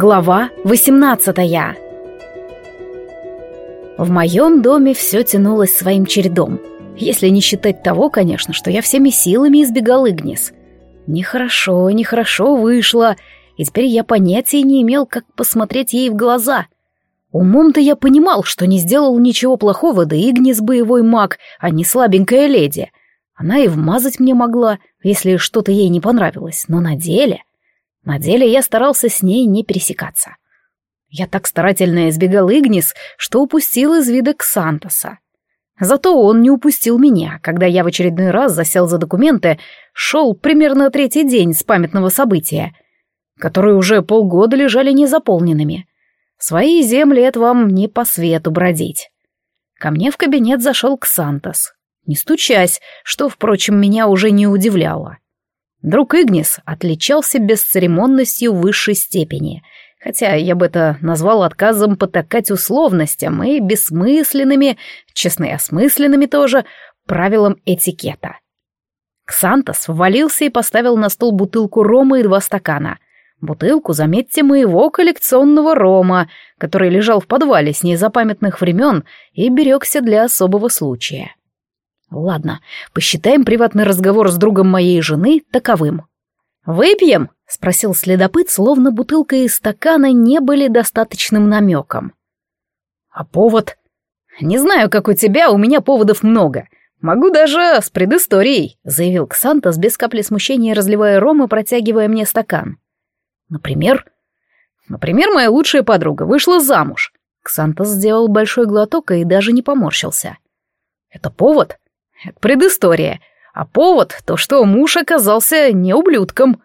Глава 18 В моем доме все тянулось своим чередом. Если не считать того, конечно, что я всеми силами избегал Игнис. Нехорошо, нехорошо вышло, и теперь я понятия не имел, как посмотреть ей в глаза. Умом-то я понимал, что не сделал ничего плохого, да Игнис боевой маг, а не слабенькая леди. Она и вмазать мне могла, если что-то ей не понравилось, но на деле... На деле я старался с ней не пересекаться. Я так старательно избегал Игнис, что упустил из вида Ксантоса. Зато он не упустил меня, когда я в очередной раз засел за документы, шел примерно третий день с памятного события, которые уже полгода лежали незаполненными. Свои земли это вам не по свету бродить. Ко мне в кабинет зашел Ксантос, не стучась, что, впрочем, меня уже не удивляло. Друг Игнис отличался бесцеремонностью высшей степени, хотя я бы это назвал отказом потакать условностям и бессмысленными, честно и осмысленными тоже, правилам этикета. Ксантос ввалился и поставил на стол бутылку рома и два стакана. Бутылку, заметьте, моего коллекционного рома, который лежал в подвале с незапамятных времен и берегся для особого случая. Ладно, посчитаем приватный разговор с другом моей жены таковым. «Выпьем?» — спросил следопыт, словно бутылка и стакана не были достаточным намеком. «А повод?» «Не знаю, как у тебя, у меня поводов много. Могу даже с предысторией», — заявил Ксантос без капли смущения, разливая ром и протягивая мне стакан. «Например?» «Например, моя лучшая подруга вышла замуж». Ксантос сделал большой глоток и даже не поморщился. «Это повод?» Это предыстория. А повод — то, что муж оказался не ублюдком.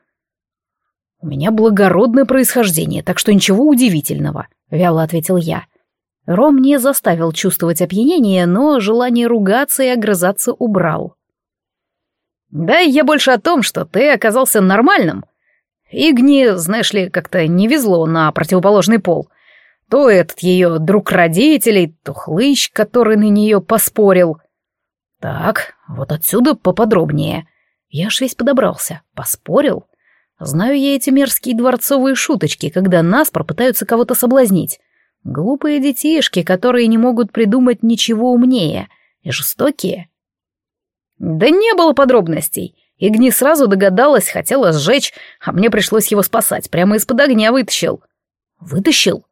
«У меня благородное происхождение, так что ничего удивительного», — вяло ответил я. Ром не заставил чувствовать опьянение, но желание ругаться и огрызаться убрал. «Да, я больше о том, что ты оказался нормальным. Игни, знаешь ли, как-то не везло на противоположный пол. То этот ее друг родителей, то хлыщ, который на нее поспорил. Так, вот отсюда поподробнее. Я ж весь подобрался, поспорил. Знаю я эти мерзкие дворцовые шуточки, когда нас попытаются кого-то соблазнить. Глупые детишки, которые не могут придумать ничего умнее. И жестокие. Да не было подробностей. Игни сразу догадалась, хотела сжечь, а мне пришлось его спасать. Прямо из-под огня вытащил. Вытащил?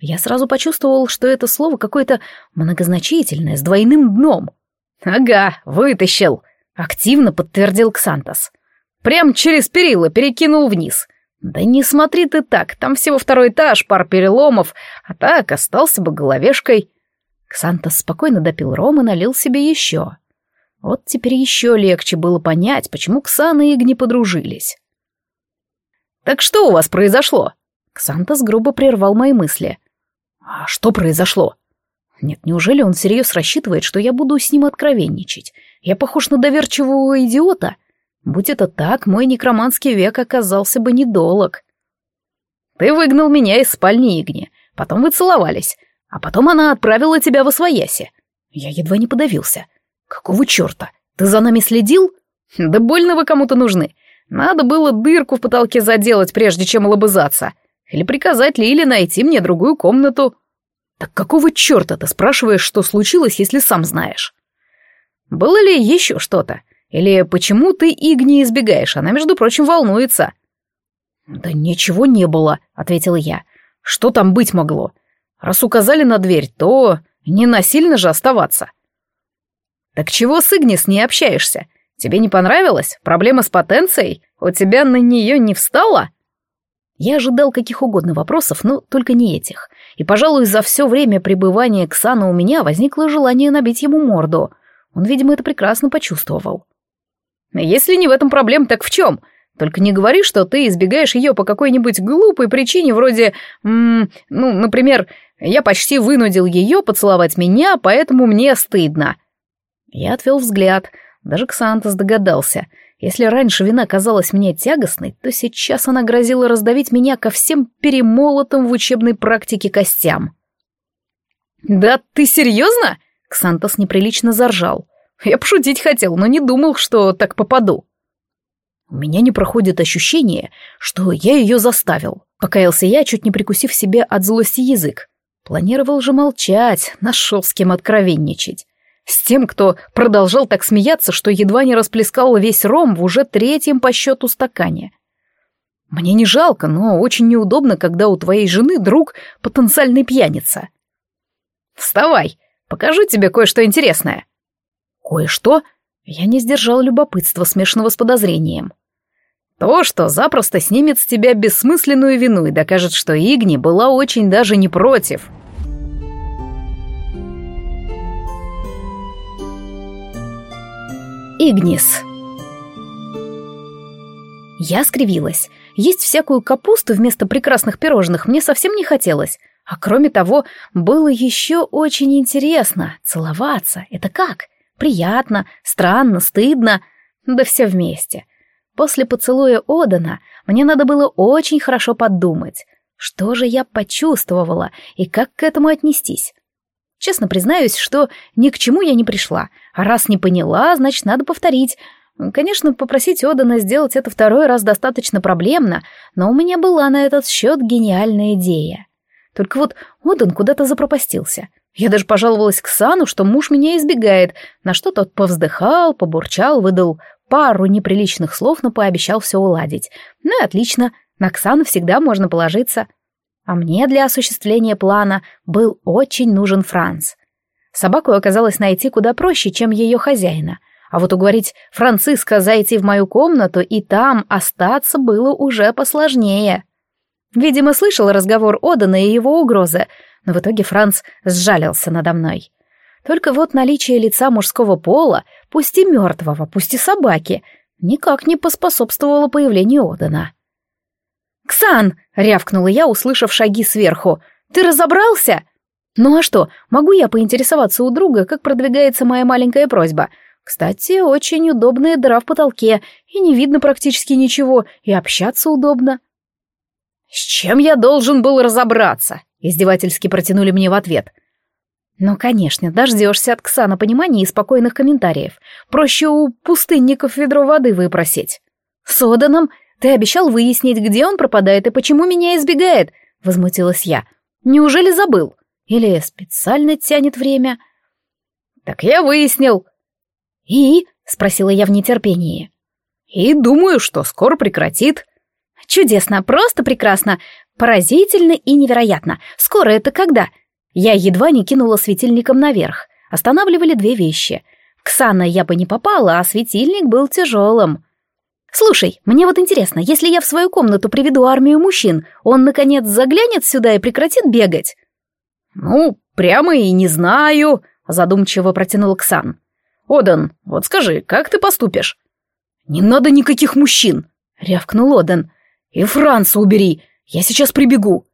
Я сразу почувствовал, что это слово какое-то многозначительное, с двойным дном. «Ага, вытащил», — активно подтвердил Ксантос. «Прям через перила перекинул вниз. Да не смотри ты так, там всего второй этаж, пар переломов, а так остался бы головешкой». Ксантос спокойно допил ром и налил себе еще. Вот теперь еще легче было понять, почему Ксан и Игни подружились. «Так что у вас произошло?» Ксантос грубо прервал мои мысли. «А что произошло?» Нет, неужели он всерьез рассчитывает, что я буду с ним откровенничать? Я похож на доверчивого идиота? Будь это так, мой некроманский век оказался бы недолог. Ты выгнал меня из спальни Игни, потом вы целовались, а потом она отправила тебя в освояси. Я едва не подавился. Какого черта? Ты за нами следил? Да больно вы кому-то нужны. Надо было дырку в потолке заделать, прежде чем лобызаться. Или приказать Лиле найти мне другую комнату. «Так какого черта ты спрашиваешь, что случилось, если сам знаешь?» «Было ли еще что-то? Или почему ты Игни избегаешь? Она, между прочим, волнуется». «Да ничего не было», — ответила я. «Что там быть могло? Раз указали на дверь, то не насильно же оставаться». «Так чего с Игнис не общаешься? Тебе не понравилось? Проблема с потенцией? У тебя на нее не встала?» Я ожидал каких угодно вопросов, но только не этих. И, пожалуй, за все время пребывания Ксана у меня возникло желание набить ему морду. Он, видимо, это прекрасно почувствовал. «Если не в этом проблем, так в чем? Только не говори, что ты избегаешь ее по какой-нибудь глупой причине, вроде... М ну, например, я почти вынудил ее поцеловать меня, поэтому мне стыдно». Я отвел взгляд. Даже Ксантос догадался — если раньше вина казалась мне тягостной, то сейчас она грозила раздавить меня ко всем перемолотым в учебной практике костям. «Да ты серьезно?» — Ксантос неприлично заржал. «Я пошутить хотел, но не думал, что так попаду». «У меня не проходит ощущение, что я ее заставил», Покаялся я, чуть не прикусив себе от злости язык. Планировал же молчать, нашел с кем откровенничать. С тем, кто продолжал так смеяться, что едва не расплескал весь ром в уже третьем по счету стакане. Мне не жалко, но очень неудобно, когда у твоей жены друг потенциальный пьяница. Вставай, покажу тебе кое-что интересное. Кое-что? Я не сдержал любопытства, смешанного с подозрением. То, что запросто снимет с тебя бессмысленную вину и докажет, что Игни была очень даже не против. Игнис. Я скривилась. Есть всякую капусту вместо прекрасных пирожных мне совсем не хотелось. А кроме того, было еще очень интересно целоваться. Это как? Приятно, странно, стыдно. Да все вместе. После поцелуя Одана мне надо было очень хорошо подумать, что же я почувствовала и как к этому отнестись. Честно признаюсь, что ни к чему я не пришла, а раз не поняла, значит, надо повторить. Конечно, попросить Одана сделать это второй раз достаточно проблемно, но у меня была на этот счет гениальная идея. Только вот Одан куда-то запропастился. Я даже пожаловалась к Сану, что муж меня избегает, на что тот повздыхал, побурчал, выдал пару неприличных слов, но пообещал все уладить. Ну и отлично, на Ксану всегда можно положиться. А мне для осуществления плана был очень нужен Франц. Собаку оказалось найти куда проще, чем ее хозяина. А вот уговорить Франциска зайти в мою комнату и там остаться было уже посложнее. Видимо, слышал разговор Одана и его угрозы, но в итоге Франц сжалился надо мной. Только вот наличие лица мужского пола, пусть и мертвого, пусть и собаки, никак не поспособствовало появлению Одана. «Ксан!» — рявкнула я, услышав шаги сверху. «Ты разобрался?» «Ну а что, могу я поинтересоваться у друга, как продвигается моя маленькая просьба?» Кстати, очень удобная дыра в потолке, и не видно практически ничего, и общаться удобно. «С чем я должен был разобраться?» — издевательски протянули мне в ответ. «Ну, конечно, дождешься от Ксана понимания и спокойных комментариев. Проще у пустынников ведро воды выпросить. С Оданом ты обещал выяснить, где он пропадает и почему меня избегает, возмутилась я. Неужели забыл? Или специально тянет время? Так я выяснил. И? спросила я в нетерпении. И думаю, что скоро прекратит. Чудесно, просто прекрасно, поразительно и невероятно. Скоро это когда? Я едва не кинула светильником наверх. Останавливали две вещи. Ксана я бы не попала, а светильник был тяжелым. «Слушай, мне вот интересно, если я в свою комнату приведу армию мужчин, он, наконец, заглянет сюда и прекратит бегать?» «Ну, прямо и не знаю», — задумчиво протянул Ксан. «Одан, вот скажи, как ты поступишь?» «Не надо никаких мужчин», — рявкнул Одан. «И Франца убери, я сейчас прибегу».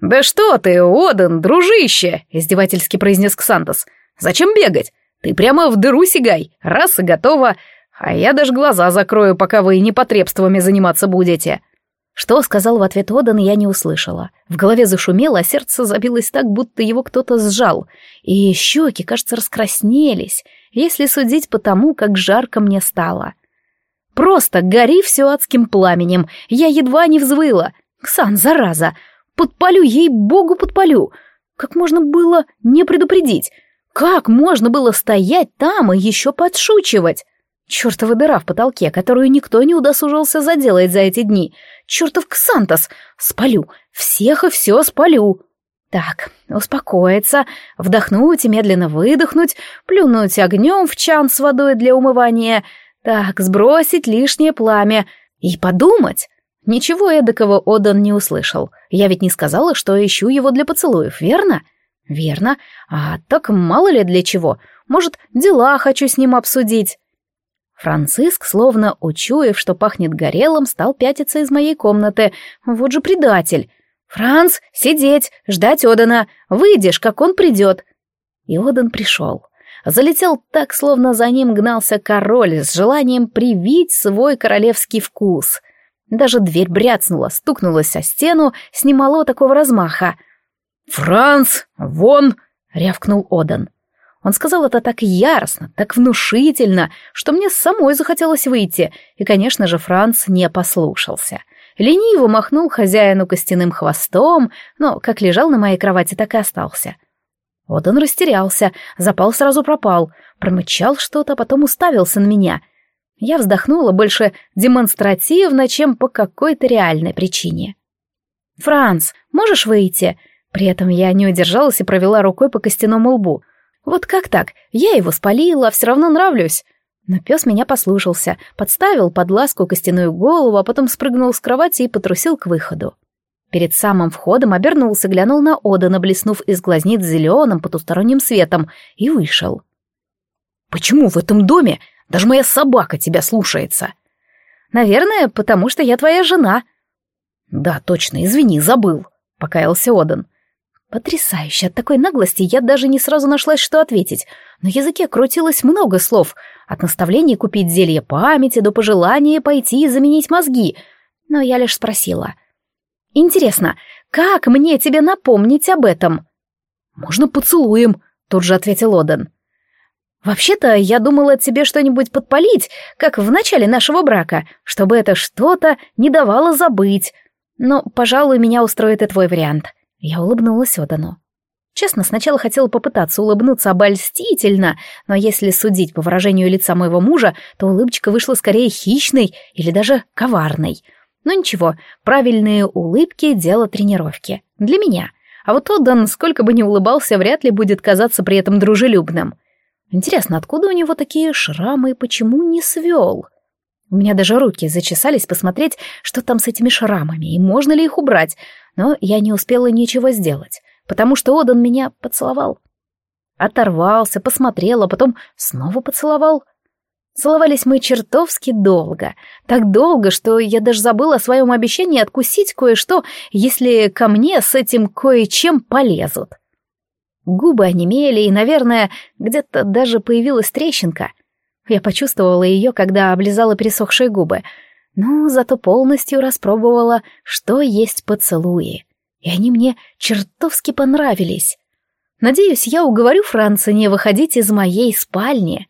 «Да что ты, Одан, дружище!» — издевательски произнес Ксантос. «Зачем бегать? Ты прямо в дыру сигай, раз и готово. А я даже глаза закрою, пока вы непотребствами заниматься будете». Что сказал в ответ Одан, я не услышала. В голове зашумело, а сердце забилось так, будто его кто-то сжал. И щеки, кажется, раскраснелись, если судить по тому, как жарко мне стало. Просто гори все адским пламенем, я едва не взвыла. «Ксан, зараза! Подпалю ей, богу, подпалю!» Как можно было не предупредить? Как можно было стоять там и еще подшучивать? Чёртова дыра в потолке, которую никто не удосужился заделать за эти дни. Чёртов Ксантос! Спалю! Всех и всё спалю! Так, успокоиться, вдохнуть и медленно выдохнуть, плюнуть огнем в чан с водой для умывания, так, сбросить лишнее пламя и подумать. Ничего эдакого Одан не услышал. Я ведь не сказала, что ищу его для поцелуев, верно? Верно. А так мало ли для чего. Может, дела хочу с ним обсудить. Франциск, словно учуяв, что пахнет горелым, стал пятиться из моей комнаты. Вот же предатель. «Франц, сидеть, ждать Одана. Выйдешь, как он придет». И Одан пришел. Залетел так, словно за ним гнался король с желанием привить свой королевский вкус. Даже дверь бряцнула, стукнулась о стену с немало такого размаха. «Франц, вон!» — рявкнул Одан. Он сказал это так яростно, так внушительно, что мне самой захотелось выйти, и, конечно же, Франц не послушался. лениво махнул хозяину костяным хвостом, но как лежал на моей кровати, так и остался. Вот он растерялся, запал сразу пропал, промычал что-то, а потом уставился на меня. Я вздохнула больше демонстративно, чем по какой-то реальной причине. «Франц, можешь выйти?» При этом я не удержалась и провела рукой по костяному лбу. «Вот как так? Я его спалила, все равно нравлюсь». Но пес меня послушался, подставил под ласку костяную голову, а потом спрыгнул с кровати и потрусил к выходу. Перед самым входом обернулся, глянул на Одана, блеснув из глазниц зеленым потусторонним светом, и вышел. «Почему в этом доме даже моя собака тебя слушается?» «Наверное, потому что я твоя жена». «Да, точно, извини, забыл», — покаялся Одан. Потрясающе, от такой наглости я даже не сразу нашлась, что ответить. На языке крутилось много слов, от наставления купить зелье памяти до пожелания пойти и заменить мозги. Но я лишь спросила — Интересно, как мне тебе напомнить об этом? Можно поцелуем, тут же ответил Оден. Вообще-то я думала тебе что-нибудь подпалить, как в начале нашего брака, чтобы это что-то не давало забыть. Но, пожалуй, меня устроит и твой вариант. Я улыбнулась Одану. Честно, сначала хотела попытаться улыбнуться обольстительно, но если судить по выражению лица моего мужа, то улыбочка вышла скорее хищной или даже коварной — но ничего, правильные улыбки — дело тренировки. Для меня. А вот Отдан, сколько бы ни улыбался, вряд ли будет казаться при этом дружелюбным. Интересно, откуда у него такие шрамы и почему не свел? У меня даже руки зачесались посмотреть, что там с этими шрамами, и можно ли их убрать, но я не успела ничего сделать, потому что Одан меня поцеловал. Оторвался, посмотрел, а потом снова поцеловал — Целовались мы чертовски долго. Так долго, что я даже забыла о своем обещании откусить кое-что, если ко мне с этим кое-чем полезут. Губы онемели, и, наверное, где-то даже появилась трещинка. Я почувствовала ее, когда облизала пересохшие губы, но зато полностью распробовала, что есть поцелуи. И они мне чертовски понравились. Надеюсь, я уговорю Франца не выходить из моей спальни.